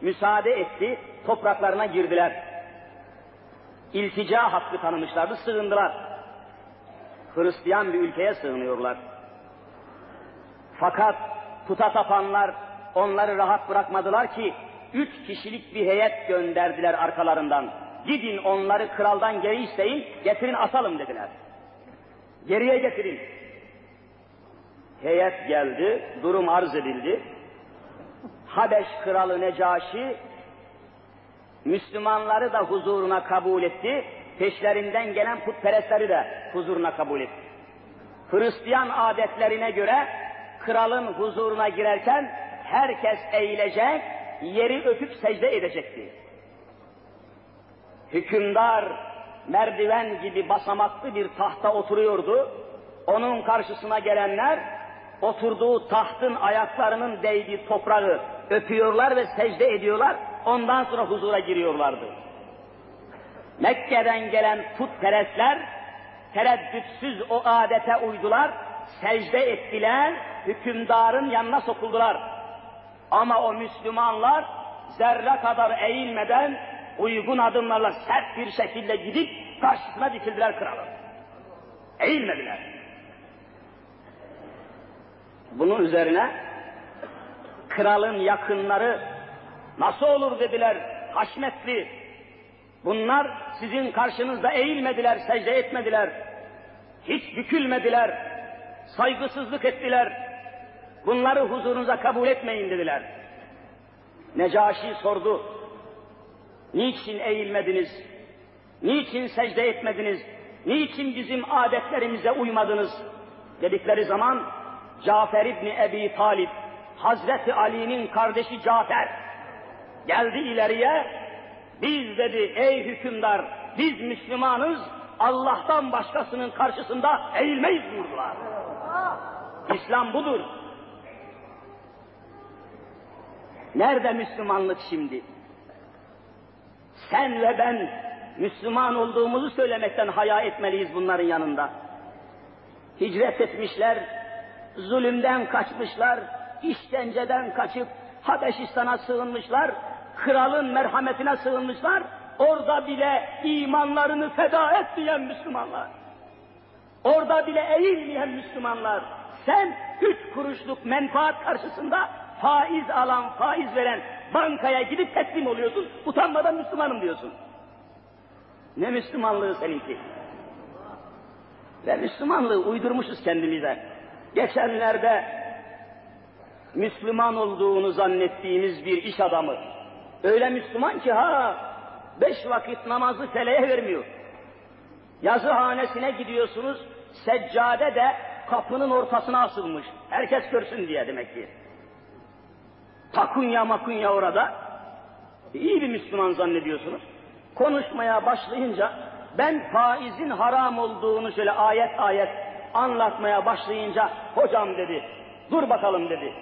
müsaade etti, topraklarına girdiler. İltica hakkı tanımışlardı, sığındılar. Hristiyan bir ülkeye sığınıyorlar. Fakat puta tapanlar onları rahat bırakmadılar ki üç kişilik bir heyet gönderdiler arkalarından. Gidin onları kraldan geri isteyin, getirin asalım dediler. Geriye getirin. Heyet geldi, durum arz edildi. Habeş kralı Necaşi Müslümanları da huzuruna kabul etti, peşlerinden gelen putperestleri de huzuruna kabul etti. Hristiyan adetlerine göre kralın huzuruna girerken herkes eğilecek, yeri öpüp secde edecekti. Hükümdar merdiven gibi basamaklı bir tahta oturuyordu. Onun karşısına gelenler oturduğu tahtın ayaklarının değdiği toprağı öpüyorlar ve secde ediyorlar. Ondan sonra huzura giriyorlardı. Mekke'den gelen putperestler tereddütsüz o adete uydular, secde ettiler, hükümdarın yanına sokuldular. Ama o Müslümanlar zerre kadar eğilmeden uygun adımlarla sert bir şekilde gidip karşısına dikildiler kralın. Eğilmediler. Bunun üzerine kralın yakınları nasıl olur dediler haşmetli. Bunlar sizin karşınızda eğilmediler, secde etmediler. Hiç bükülmediler, saygısızlık ettiler. Bunları huzurunuza kabul etmeyin dediler. Necaşi sordu. Niçin eğilmediniz? Niçin secde etmediniz? Niçin bizim adetlerimize uymadınız? Dedikleri zaman Cafer İbni Ebi Talip, Hazreti Ali'nin kardeşi Cafer geldi ileriye. Biz dedi ey hükümdar, biz Müslümanız, Allah'tan başkasının karşısında eğilmeyiz buyurdular. İslam budur. Nerede Müslümanlık şimdi? Sen ve ben Müslüman olduğumuzu söylemekten haya etmeliyiz bunların yanında. Hicret etmişler, zulümden kaçmışlar, işkenceden kaçıp Habeşistan'a sığınmışlar, kralın merhametine sığınmışlar, orada bile imanlarını feda etmeyen Müslümanlar. Orada bile eğilmeyen Müslümanlar. Sen üç kuruşluk menfaat karşısında faiz alan, faiz veren bankaya gidip teslim oluyorsun, utanmadan Müslümanım diyorsun. Ne Müslümanlığı seninki? Ve Müslümanlığı uydurmuşuz kendimize. Geçenlerde Müslüman olduğunu zannettiğimiz bir iş adamı, öyle Müslüman ki ha, beş vakit namazı feleğe vermiyor. Yazıhanesine gidiyorsunuz, seccade de kapının ortasına asılmış. Herkes görsün diye demek ki. Takunya makunya orada. İyi bir Müslüman zannediyorsunuz. Konuşmaya başlayınca ben faizin haram olduğunu şöyle ayet ayet anlatmaya başlayınca hocam dedi, dur bakalım dedi.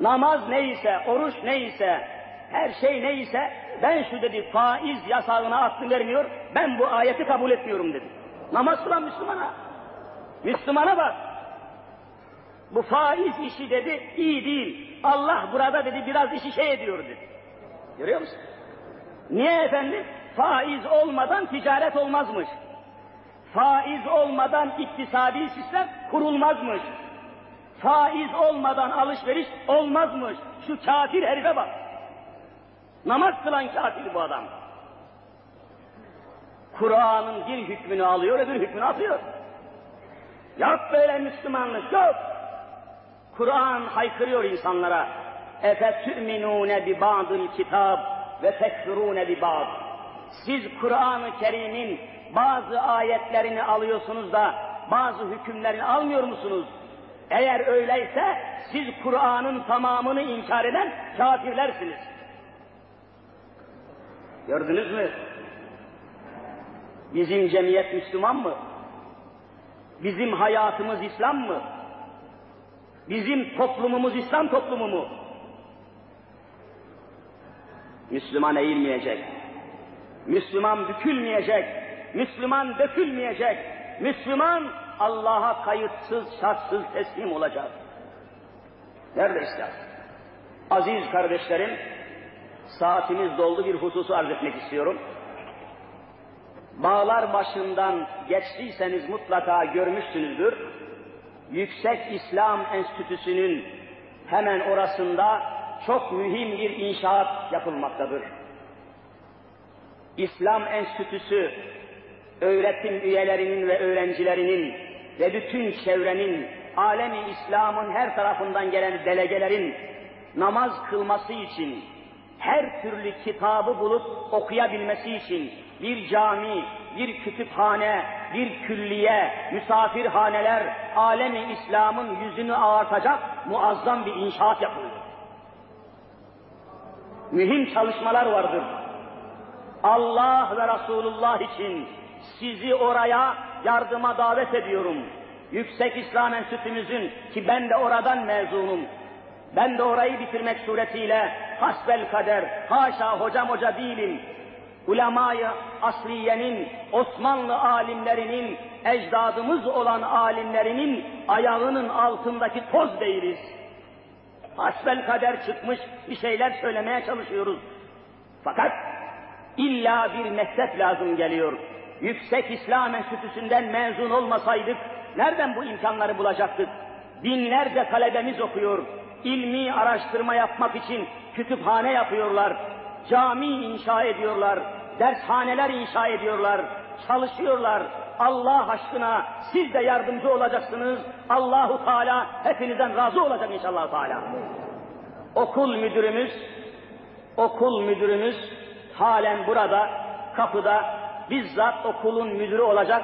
Namaz neyse, oruç neyse, her şey neyse ben şu dedi faiz yasağına aklım vermiyor, ben bu ayeti kabul etmiyorum dedi. Namaz kılan Müslümana. Müslümana bak. Bu faiz işi dedi iyi değil. Allah burada dedi biraz işi şey ediyor dedi. Görüyor musun? Niye efendim? Faiz olmadan ticaret olmazmış. Faiz olmadan iktisadi sistem kurulmazmış. Faiz olmadan alışveriş olmazmış. Şu kafir herife bak. Namaz kılan kafir bu adam. Kur'an'ın bir hükmünü alıyor, öbür hükmünü atıyor. Yok böyle Müslümanlık, yok. Kur'an haykırıyor insanlara. Efetü'minûne bi ba'dil kitab ve tekfurûne bi ba'd. Siz Kur'an-ı Kerim'in bazı ayetlerini alıyorsunuz da bazı hükümlerini almıyor musunuz? Eğer öyleyse siz Kur'an'ın tamamını inkar eden kafirlersiniz. Gördünüz mü? Bizim cemiyet Müslüman mı? Bizim hayatımız İslam mı? Bizim toplumumuz İslam toplumu mu? Müslüman eğilmeyecek. Müslüman bükülmeyecek. Müslüman dökülmeyecek. Müslüman Allah'a kayıtsız, şartsız teslim olacak. Nerede İslam? Aziz kardeşlerim, saatimiz doldu bir hususu arz etmek istiyorum. bağlar başından geçtiyseniz mutlaka görmüşsünüzdür. Yüksek İslam Enstitüsü'nün hemen orasında çok mühim bir inşaat yapılmaktadır. İslam Enstitüsü öğretim üyelerinin ve öğrencilerinin ve bütün çevrenin, alemi İslam'ın her tarafından gelen delegelerin namaz kılması için, her türlü kitabı bulup okuyabilmesi için bir cami, bir kütüphane, bir külliye, misafirhaneler, alemi İslam'ın yüzünü ağartacak muazzam bir inşaat yapılıyor. Mühim çalışmalar vardır. Allah ve Resulullah için sizi oraya yardıma davet ediyorum. Yüksek İslam Enstitümüzün ki ben de oradan mezunum. Ben de orayı bitirmek suretiyle hasbel kader, haşa hocam hoca değilim. Ulemayı asliyenin, Osmanlı alimlerinin, ecdadımız olan alimlerinin ayağının altındaki toz değiliz. Hasbel kader çıkmış bir şeyler söylemeye çalışıyoruz. Fakat illa bir mektep lazım geliyor. Yüksek İslam Enstitüsü'nden mezun olmasaydık nereden bu imkanları bulacaktık? Binlerce talebemiz okuyor. İlmi araştırma yapmak için kütüphane yapıyorlar. Cami inşa ediyorlar. Dershaneler inşa ediyorlar. Çalışıyorlar. Allah aşkına siz de yardımcı olacaksınız. Allahu Teala hepinizden razı olacak inşallah Teala. Okul müdürümüz, okul müdürümüz halen burada kapıda bizzat okulun müdürü olacak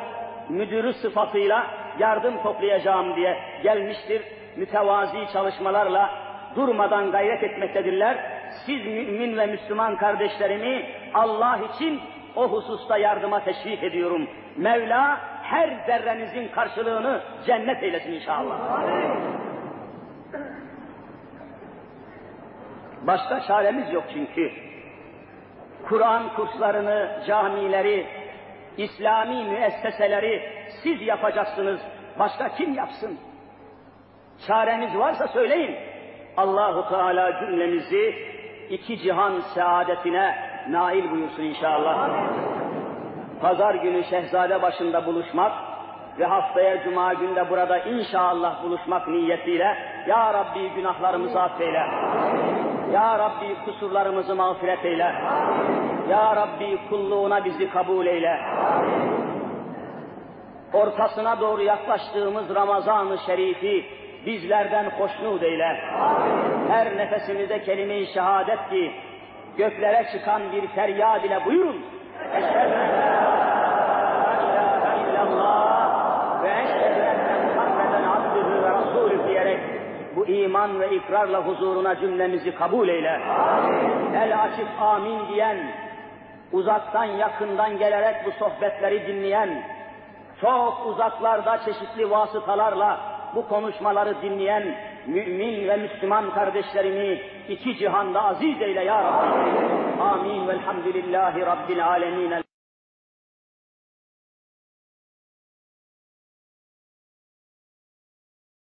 müdürü sıfatıyla yardım toplayacağım diye gelmiştir. Mütevazi çalışmalarla durmadan gayret etmektedirler. Siz mümin ve Müslüman kardeşlerimi Allah için o hususta yardıma teşvik ediyorum. Mevla her zerrenizin karşılığını cennet eylesin inşallah. Başka çaremiz yok çünkü. Kur'an kurslarını, camileri, İslami müesseseleri siz yapacaksınız. Başka kim yapsın? Çareniz varsa söyleyin. Allahu Teala cümlemizi iki cihan saadetine nail buyursun inşallah. Pazar günü Şehzade başında buluşmak ve haftaya Cuma günde burada inşallah buluşmak niyetiyle Ya Rabbi günahlarımızı affeyle. Ya Rabbi kusurlarımızı mağfiret eyle. Ya Rabbi kulluğuna bizi kabul eyle. Ortasına doğru yaklaştığımız Ramazan-ı Şerif'i bizlerden hoşnut eyle. Her nefesimizde kelime-i şehadet ki göklere çıkan bir feryad ile buyurun. Eşhedü illallah ve eşhedü enne Muhammeden abdühü ve rasulü diyerek bu iman ve ikrarla huzuruna cümlemizi kabul eyle. Amin. El açıp amin diyen, uzaktan yakından gelerek bu sohbetleri dinleyen, çok uzaklarda çeşitli vasıtalarla bu konuşmaları dinleyen mümin ve Müslüman kardeşlerimi iki cihanda aziz eyle ya Rabbi. Amin velhamdülillahi Rabbil alemin.